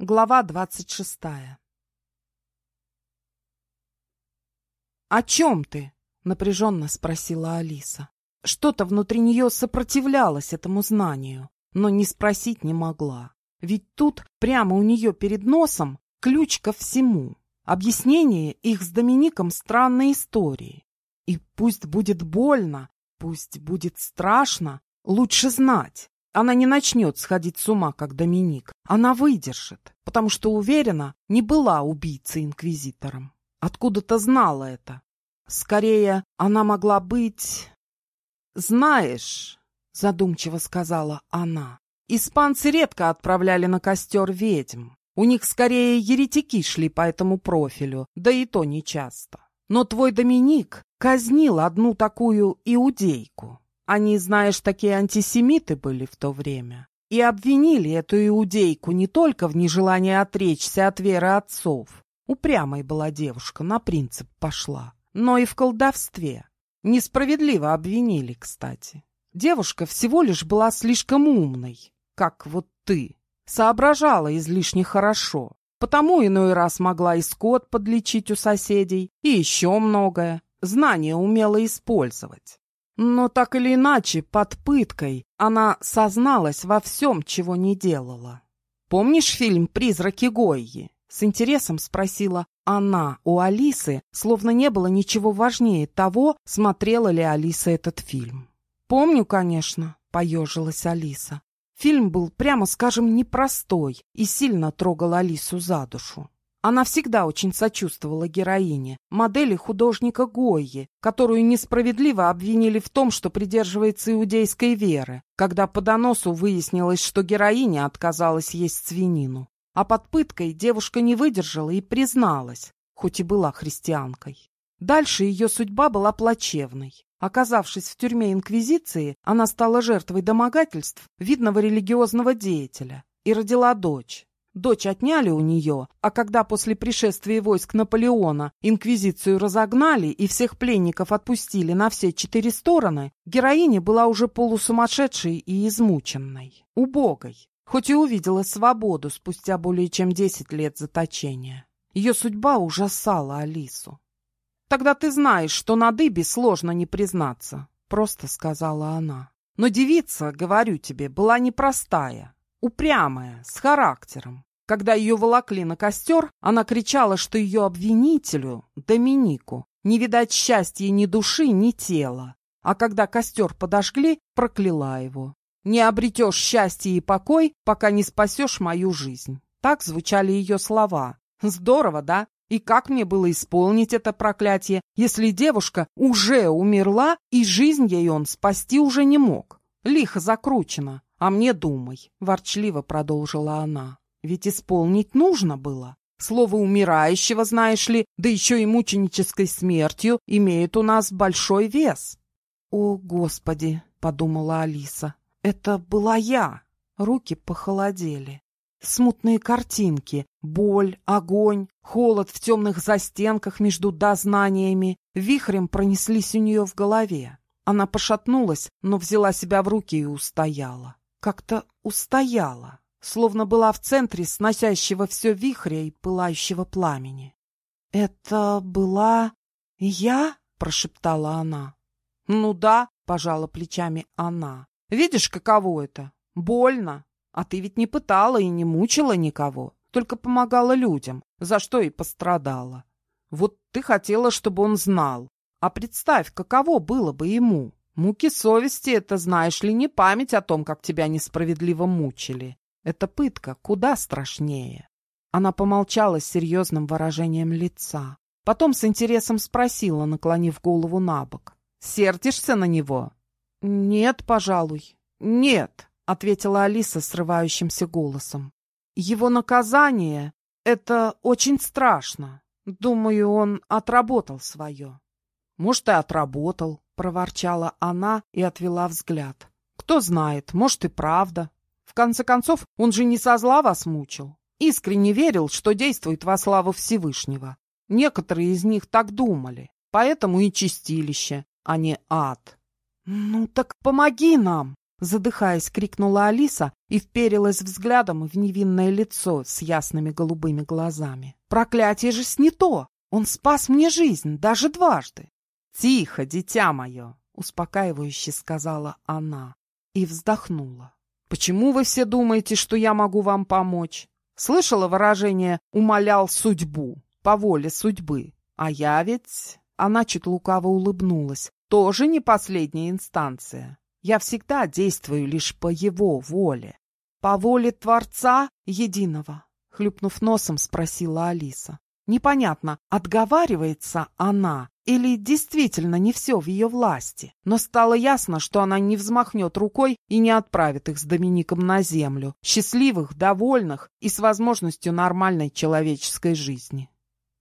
Глава двадцать шестая «О чем ты?» — напряженно спросила Алиса. Что-то внутри нее сопротивлялось этому знанию, но не спросить не могла. Ведь тут, прямо у нее перед носом, ключ ко всему. Объяснение их с Домиником странной истории. И пусть будет больно, пусть будет страшно, лучше знать. Она не начнет сходить с ума, как Доминик. Она выдержит, потому что, уверена, не была убийцей-инквизитором. Откуда-то знала это. Скорее, она могла быть... «Знаешь», — задумчиво сказала она, — «испанцы редко отправляли на костер ведьм. У них скорее еретики шли по этому профилю, да и то нечасто. Но твой Доминик казнил одну такую иудейку. Они, знаешь, такие антисемиты были в то время. И обвинили эту иудейку не только в нежелании отречься от веры отцов. Упрямой была девушка, на принцип пошла. Но и в колдовстве. Несправедливо обвинили, кстати. Девушка всего лишь была слишком умной, как вот ты. Соображала излишне хорошо. Потому иной раз могла и скот подлечить у соседей, и еще многое. Знания умела использовать. Но так или иначе, под пыткой она созналась во всем, чего не делала. Помнишь фильм «Призраки Гойи»? С интересом спросила она у Алисы, словно не было ничего важнее того, смотрела ли Алиса этот фильм. «Помню, конечно», — поежилась Алиса. Фильм был, прямо скажем, непростой и сильно трогал Алису за душу. Она всегда очень сочувствовала героине, модели художника Гойи, которую несправедливо обвинили в том, что придерживается иудейской веры, когда по доносу выяснилось, что героиня отказалась есть свинину. А под пыткой девушка не выдержала и призналась, хоть и была христианкой. Дальше ее судьба была плачевной. Оказавшись в тюрьме Инквизиции, она стала жертвой домогательств видного религиозного деятеля и родила дочь. Дочь отняли у нее, а когда после пришествия войск Наполеона инквизицию разогнали и всех пленников отпустили на все четыре стороны, героиня была уже полусумасшедшей и измученной, убогой, хоть и увидела свободу спустя более чем десять лет заточения. Ее судьба ужасала Алису. «Тогда ты знаешь, что на дыбе сложно не признаться», — просто сказала она. «Но девица, говорю тебе, была непростая, упрямая, с характером. Когда ее волокли на костер, она кричала, что ее обвинителю, Доминику, не видать счастья ни души, ни тела. А когда костер подожгли, прокляла его. «Не обретешь счастье и покой, пока не спасешь мою жизнь». Так звучали ее слова. Здорово, да? И как мне было исполнить это проклятие, если девушка уже умерла, и жизнь ей он спасти уже не мог? Лихо закручено. А мне думай, ворчливо продолжила она. Ведь исполнить нужно было. Слово «умирающего», знаешь ли, да еще и мученической смертью, имеет у нас большой вес. «О, Господи!» — подумала Алиса. «Это была я!» Руки похолодели. Смутные картинки, боль, огонь, холод в темных застенках между дознаниями вихрем пронеслись у нее в голове. Она пошатнулась, но взяла себя в руки и устояла. Как-то устояла словно была в центре сносящего все вихря и пылающего пламени. — Это была я? — прошептала она. — Ну да, — пожала плечами она. — Видишь, каково это? Больно. А ты ведь не пытала и не мучила никого, только помогала людям, за что и пострадала. Вот ты хотела, чтобы он знал. А представь, каково было бы ему. Муки совести — это, знаешь ли, не память о том, как тебя несправедливо мучили, эта пытка куда страшнее. Она помолчала с серьезным выражением лица. Потом с интересом спросила, наклонив голову на бок. «Сердишься на него?» «Нет, пожалуй». «Нет», — ответила Алиса срывающимся голосом. «Его наказание — это очень страшно. Думаю, он отработал свое». «Может, и отработал», — проворчала она и отвела взгляд. «Кто знает, может, и правда». Конце концов, он же не со зла вас мучил. Искренне верил, что действует во славу Всевышнего. Некоторые из них так думали. Поэтому и чистилище, а не ад. «Ну так помоги нам!» Задыхаясь, крикнула Алиса и вперилась взглядом в невинное лицо с ясными голубыми глазами. «Проклятие же снято! Он спас мне жизнь даже дважды!» «Тихо, дитя мое!» — успокаивающе сказала она и вздохнула. «Почему вы все думаете, что я могу вам помочь? Слышала выражение «умолял судьбу» по воле судьбы? А я ведь...» Она чуть лукаво улыбнулась. «Тоже не последняя инстанция. Я всегда действую лишь по его воле. По воле Творца Единого, хлюпнув носом, спросила Алиса. Непонятно, отговаривается она или действительно не все в ее власти. Но стало ясно, что она не взмахнет рукой и не отправит их с Домиником на землю, счастливых, довольных и с возможностью нормальной человеческой жизни.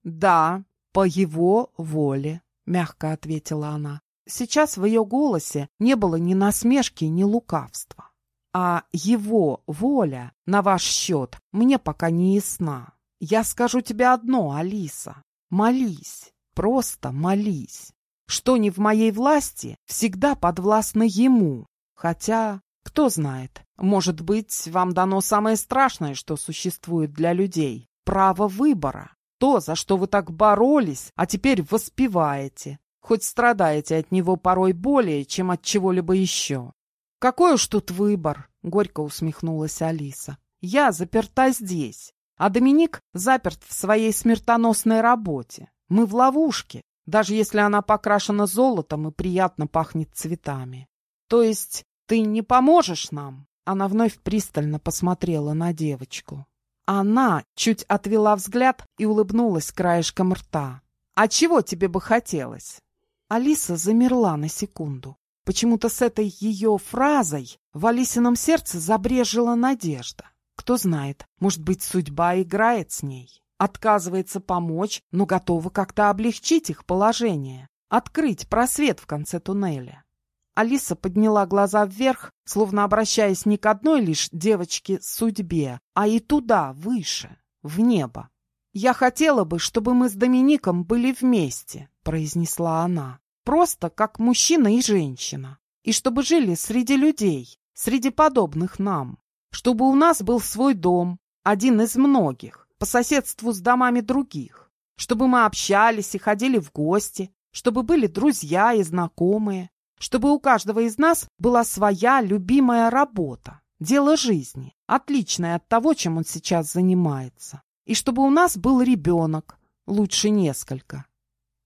«Да, по его воле», — мягко ответила она. Сейчас в ее голосе не было ни насмешки, ни лукавства. А его воля на ваш счет мне пока не ясна. Я скажу тебе одно, Алиса. Молись, просто молись. Что не в моей власти, всегда подвластно ему. Хотя, кто знает, может быть, вам дано самое страшное, что существует для людей – право выбора. То, за что вы так боролись, а теперь воспеваете, хоть страдаете от него порой более, чем от чего-либо еще. «Какой уж тут выбор!» — горько усмехнулась Алиса. «Я заперта здесь, а Доминик заперт в своей смертоносной работе. Мы в ловушке, даже если она покрашена золотом и приятно пахнет цветами. То есть ты не поможешь нам?» Она вновь пристально посмотрела на девочку. Она чуть отвела взгляд и улыбнулась краешком рта. «А чего тебе бы хотелось?» Алиса замерла на секунду. Почему-то с этой ее фразой в Алисином сердце забрежила надежда. Кто знает, может быть, судьба играет с ней. Отказывается помочь, но готова как-то облегчить их положение. Открыть просвет в конце туннеля. Алиса подняла глаза вверх, словно обращаясь не к одной лишь девочке-судьбе, а и туда, выше, в небо. «Я хотела бы, чтобы мы с Домиником были вместе», — произнесла она. «Просто как мужчина и женщина. И чтобы жили среди людей, среди подобных нам. Чтобы у нас был свой дом, один из многих, по соседству с домами других. Чтобы мы общались и ходили в гости, чтобы были друзья и знакомые, чтобы у каждого из нас была своя любимая работа, дело жизни, отличное от того, чем он сейчас занимается и чтобы у нас был ребенок, лучше несколько.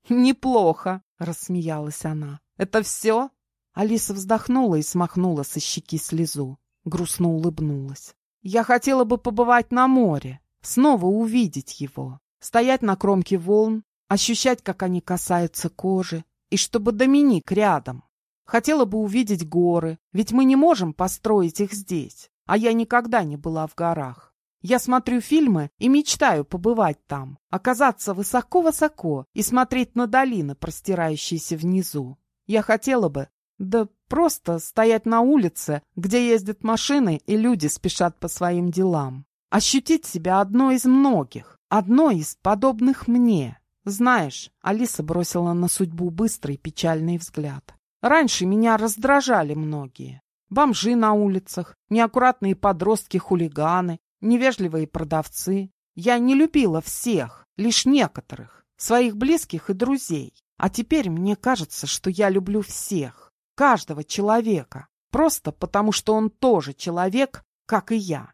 «Неплохо», — рассмеялась она. «Это все?» Алиса вздохнула и смахнула со щеки слезу. Грустно улыбнулась. «Я хотела бы побывать на море, снова увидеть его, стоять на кромке волн, ощущать, как они касаются кожи, и чтобы Доминик рядом. Хотела бы увидеть горы, ведь мы не можем построить их здесь, а я никогда не была в горах. Я смотрю фильмы и мечтаю побывать там, оказаться высоко-высоко и смотреть на долины, простирающиеся внизу. Я хотела бы, да просто стоять на улице, где ездят машины и люди спешат по своим делам. Ощутить себя одной из многих, одной из подобных мне. Знаешь, Алиса бросила на судьбу быстрый печальный взгляд. Раньше меня раздражали многие. Бомжи на улицах, неаккуратные подростки-хулиганы, невежливые продавцы. Я не любила всех, лишь некоторых, своих близких и друзей. А теперь мне кажется, что я люблю всех, каждого человека, просто потому что он тоже человек, как и я.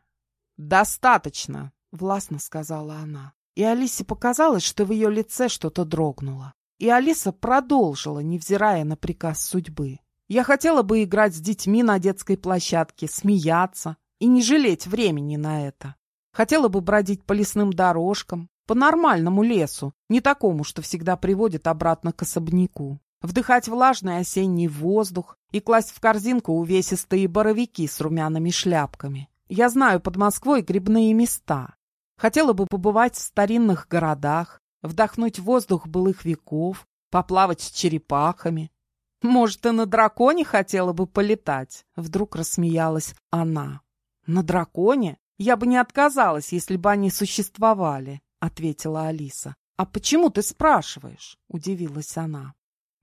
«Достаточно», — властно сказала она. И Алисе показалось, что в ее лице что-то дрогнуло. И Алиса продолжила, невзирая на приказ судьбы. «Я хотела бы играть с детьми на детской площадке, смеяться, и не жалеть времени на это. Хотела бы бродить по лесным дорожкам, по нормальному лесу, не такому, что всегда приводит обратно к особняку. Вдыхать влажный осенний воздух и класть в корзинку увесистые боровики с румяными шляпками. Я знаю под Москвой грибные места. Хотела бы побывать в старинных городах, вдохнуть воздух былых веков, поплавать с черепахами. Может, и на драконе хотела бы полетать? Вдруг рассмеялась она. «На драконе? Я бы не отказалась, если бы они существовали», — ответила Алиса. «А почему ты спрашиваешь?» — удивилась она.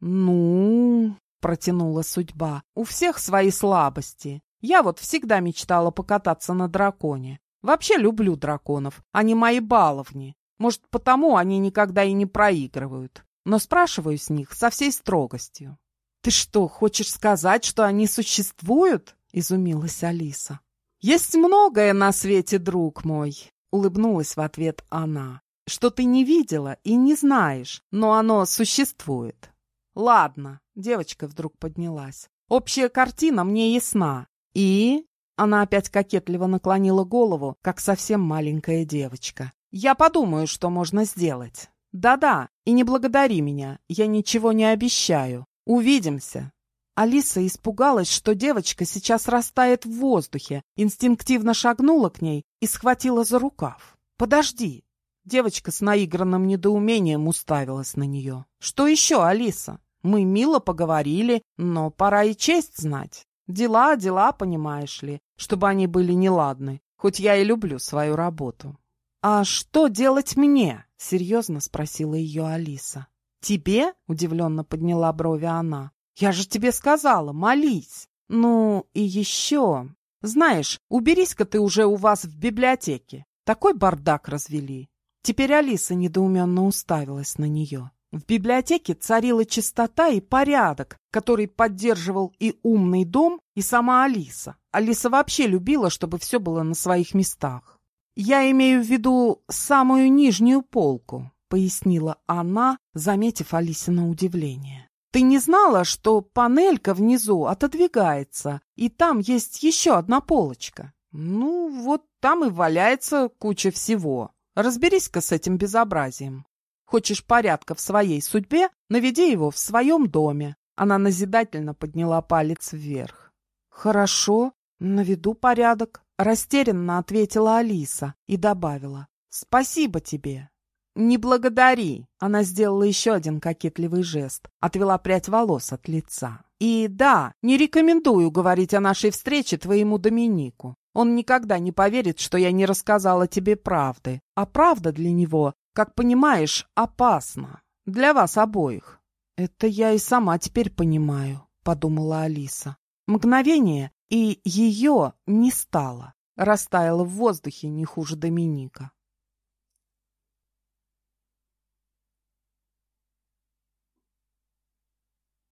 «Ну...» — протянула судьба. «У всех свои слабости. Я вот всегда мечтала покататься на драконе. Вообще люблю драконов, они мои баловни. Может, потому они никогда и не проигрывают. Но спрашиваю с них со всей строгостью. «Ты что, хочешь сказать, что они существуют?» — изумилась Алиса. «Есть многое на свете, друг мой», — улыбнулась в ответ она, «что ты не видела и не знаешь, но оно существует». «Ладно», — девочка вдруг поднялась, «общая картина мне ясна. И...» Она опять кокетливо наклонила голову, как совсем маленькая девочка. «Я подумаю, что можно сделать. Да-да, и не благодари меня, я ничего не обещаю. Увидимся!» Алиса испугалась, что девочка сейчас растает в воздухе, инстинктивно шагнула к ней и схватила за рукав. «Подожди!» Девочка с наигранным недоумением уставилась на нее. «Что еще, Алиса? Мы мило поговорили, но пора и честь знать. Дела, дела, понимаешь ли, чтобы они были неладны, хоть я и люблю свою работу». «А что делать мне?» — серьезно спросила ее Алиса. «Тебе?» — удивленно подняла брови она. «Я же тебе сказала, молись!» «Ну, и еще...» «Знаешь, уберись-ка ты уже у вас в библиотеке. Такой бардак развели». Теперь Алиса недоуменно уставилась на нее. В библиотеке царила чистота и порядок, который поддерживал и умный дом, и сама Алиса. Алиса вообще любила, чтобы все было на своих местах. Я имею в виду самую нижнюю полку пояснила она, заметив Алисина удивление. «Ты не знала, что панелька внизу отодвигается, и там есть еще одна полочка? Ну, вот там и валяется куча всего. Разберись-ка с этим безобразием. Хочешь порядка в своей судьбе, наведи его в своем доме». Она назидательно подняла палец вверх. «Хорошо, наведу порядок», — растерянно ответила Алиса и добавила. «Спасибо тебе». «Не благодари!» Она сделала еще один кокетливый жест, отвела прядь волос от лица. «И да, не рекомендую говорить о нашей встрече твоему Доминику. Он никогда не поверит, что я не рассказала тебе правды. А правда для него, как понимаешь, опасна. Для вас обоих». «Это я и сама теперь понимаю», — подумала Алиса. Мгновение, и ее не стало. Растаяла в воздухе не хуже Доминика.